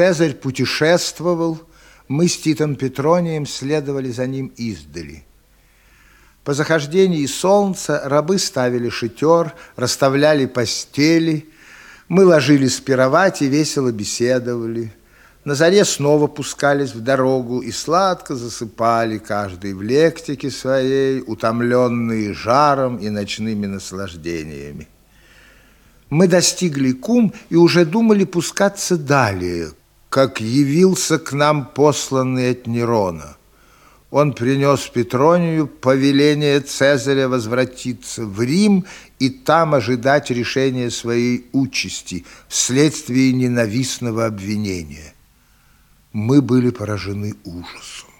Цезарь путешествовал, мы с Титом Петронием следовали за ним издали. По захождении солнца рабы ставили шатер, расставляли постели, мы ложились спировать и весело беседовали. На заре снова пускались в дорогу и сладко засыпали каждый в лектике своей, утомленные жаром и ночными наслаждениями. Мы достигли кум и уже думали пускаться далее, как явился к нам посланный от Нерона. Он принес Петронию повеление Цезаря возвратиться в Рим и там ожидать решения своей участи вследствие ненавистного обвинения. Мы были поражены ужасом.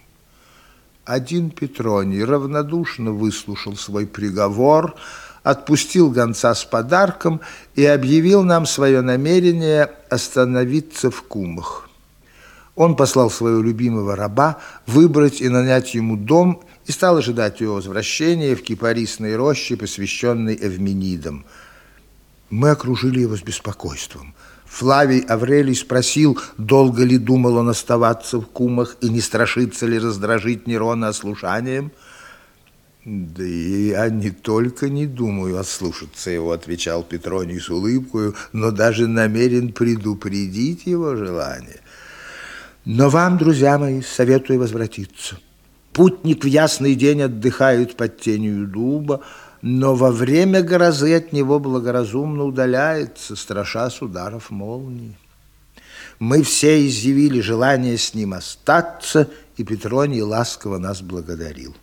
Один Петроний равнодушно выслушал свой приговор, отпустил гонца с подарком и объявил нам свое намерение остановиться в Кумах. Он послал своего любимого раба выбрать и нанять ему дом и стал ожидать его возвращения в кипарисной роще, посвященной Эвменидам. Мы окружили его с беспокойством. Флавий Аврелий спросил, долго ли думал он оставаться в кумах и не страшится ли раздражить Нерона ослушанием. «Да и я не только не думаю ослушаться его», — отвечал Петроний с улыбкой, «но даже намерен предупредить его желание». Но вам, друзья мои, советую возвратиться. Путник в ясный день отдыхает под тенью дуба, но во время грозы от него благоразумно удаляется, страшась ударов молнии. Мы все изъявили желание с ним остаться, и Петроний ласково нас благодарил.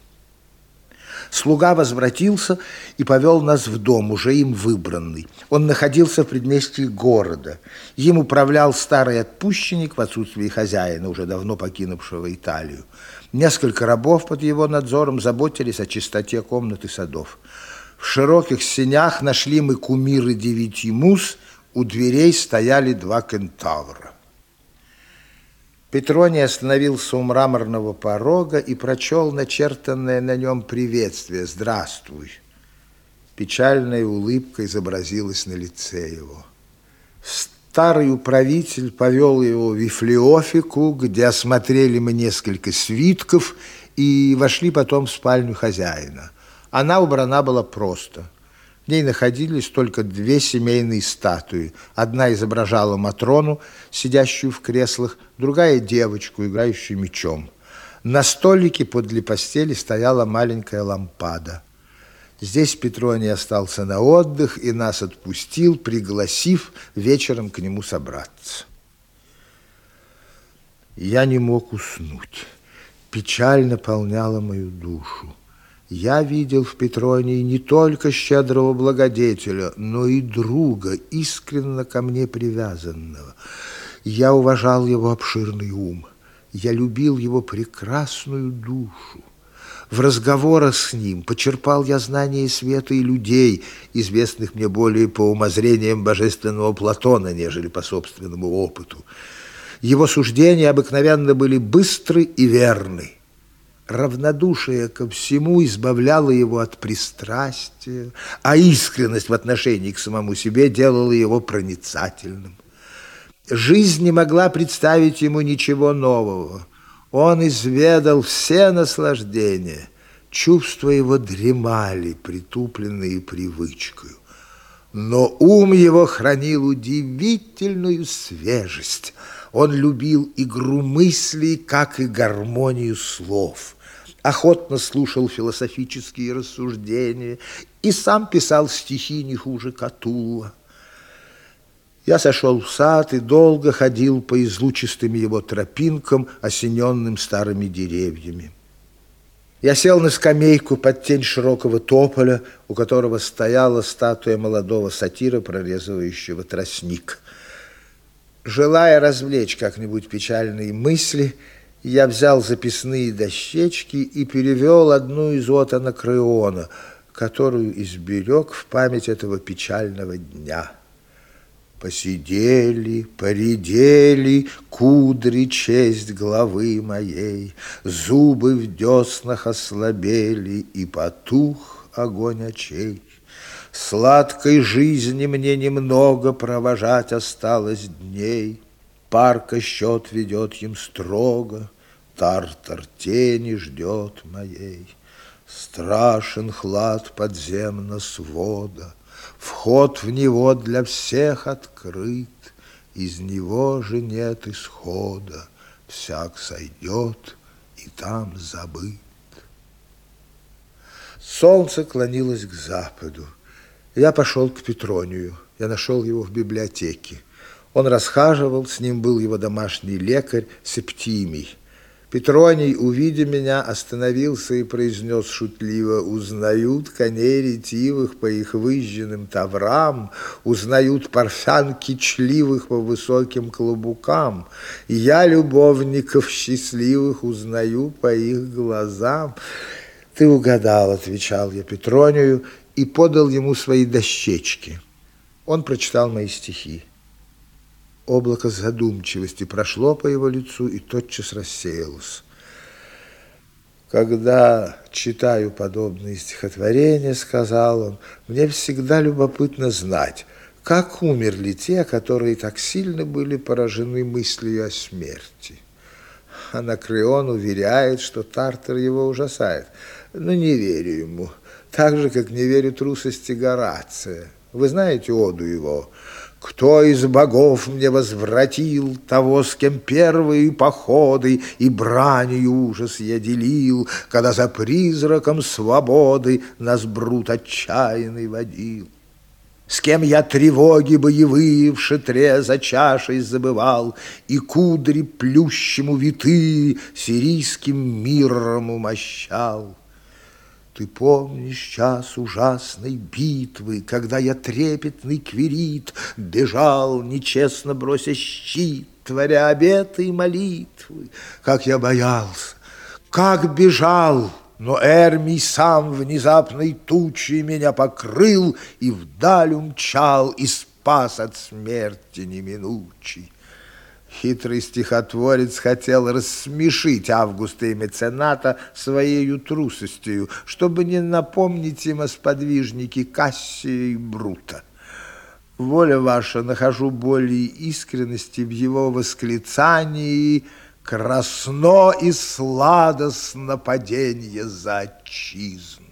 Слуга возвратился и повел нас в дом, уже им выбранный. Он находился в предместье города. Им управлял старый отпущенник в отсутствии хозяина, уже давно покинувшего Италию. Несколько рабов под его надзором заботились о чистоте комнат и садов. В широких сенях нашли мы кумиры девяти мус, у дверей стояли два кентавра. Петроний остановился у мраморного порога и прочел начертанное на нем приветствие «Здравствуй». Печальная улыбка изобразилась на лице его. Старый управитель повел его в Вифлеофику, где осмотрели мы несколько свитков и вошли потом в спальню хозяина. Она убрана была просто – в ней находились только две семейные статуи. Одна изображала Матрону, сидящую в креслах, другая – девочку, играющую мечом. На столике подле постели стояла маленькая лампада. Здесь Петроний остался на отдых и нас отпустил, пригласив вечером к нему собраться. Я не мог уснуть. Печаль наполняла мою душу. Я видел в Петронии не только щедрого благодетеля, но и друга, искренно ко мне привязанного. Я уважал его обширный ум, я любил его прекрасную душу. В разговорах с ним почерпал я знания света и людей, известных мне более по умозрениям божественного Платона, нежели по собственному опыту. Его суждения обыкновенно были быстры и верны равнодушие ко всему избавляло его от пристрастия, а искренность в отношении к самому себе делала его проницательным. Жизнь не могла представить ему ничего нового. Он изведал все наслаждения. Чувства его дремали, притупленные привычкой. Но ум его хранил удивительную свежесть. Он любил игру мыслей, как и гармонию слов – охотно слушал философические рассуждения и сам писал стихи не хуже Катула. Я сошел в сад и долго ходил по излучистым его тропинкам, осененным старыми деревьями. Я сел на скамейку под тень широкого тополя, у которого стояла статуя молодого сатира, прорезывающего тростник. Желая развлечь как-нибудь печальные мысли, я взял записные дощечки и перевел одну из от Анакреона, которую изберег в память этого печального дня. Посидели, поредели кудри честь главы моей, Зубы в деснах ослабели, и потух огонь очей. Сладкой жизни мне немного провожать осталось дней — Парка счет ведет им строго, Тартар тени ждет моей. Страшен хлад подземно свода, Вход в него для всех открыт, Из него же нет исхода, Всяк сойдет и там забыт. Солнце клонилось к западу. Я пошел к Петронию. Я нашел его в библиотеке. Он расхаживал, с ним был его домашний лекарь Септимий. Петроний, увидя меня, остановился и произнес шутливо, «Узнают коней ретивых по их выжженным таврам, узнают парфян кичливых по высоким клобукам, и я любовников счастливых узнаю по их глазам». «Ты угадал», — отвечал я Петронию и подал ему свои дощечки. Он прочитал мои стихи. Облако задумчивости прошло по его лицу и тотчас рассеялось. Когда читаю подобные стихотворения, сказал он, мне всегда любопытно знать, как умерли те, которые так сильно были поражены мыслью о смерти. Анакреон уверяет, что Тартар его ужасает, но не верю ему, так же, как не верю трусости Горация. Вы знаете оду его кто из богов мне возвратил того, с кем первые походы и бранью ужас я делил, когда за призраком свободы нас брут отчаянный водил? С кем я тревоги боевые в шатре за чашей забывал И кудри плющему витые сирийским миром умощал? Ты помнишь час ужасной битвы, Когда я трепетный квирит Бежал, нечестно брося щит, Творя обеты и молитвы. Как я боялся, как бежал, Но Эрмий сам внезапной тучей Меня покрыл и вдаль умчал И спас от смерти неминучей. Хитрый стихотворец хотел рассмешить Августа и мецената своей трусостью, чтобы не напомнить им о сподвижнике Кассия и Брута. Воля ваша, нахожу более искренности в его восклицании «Красно и сладостно падение за отчизну».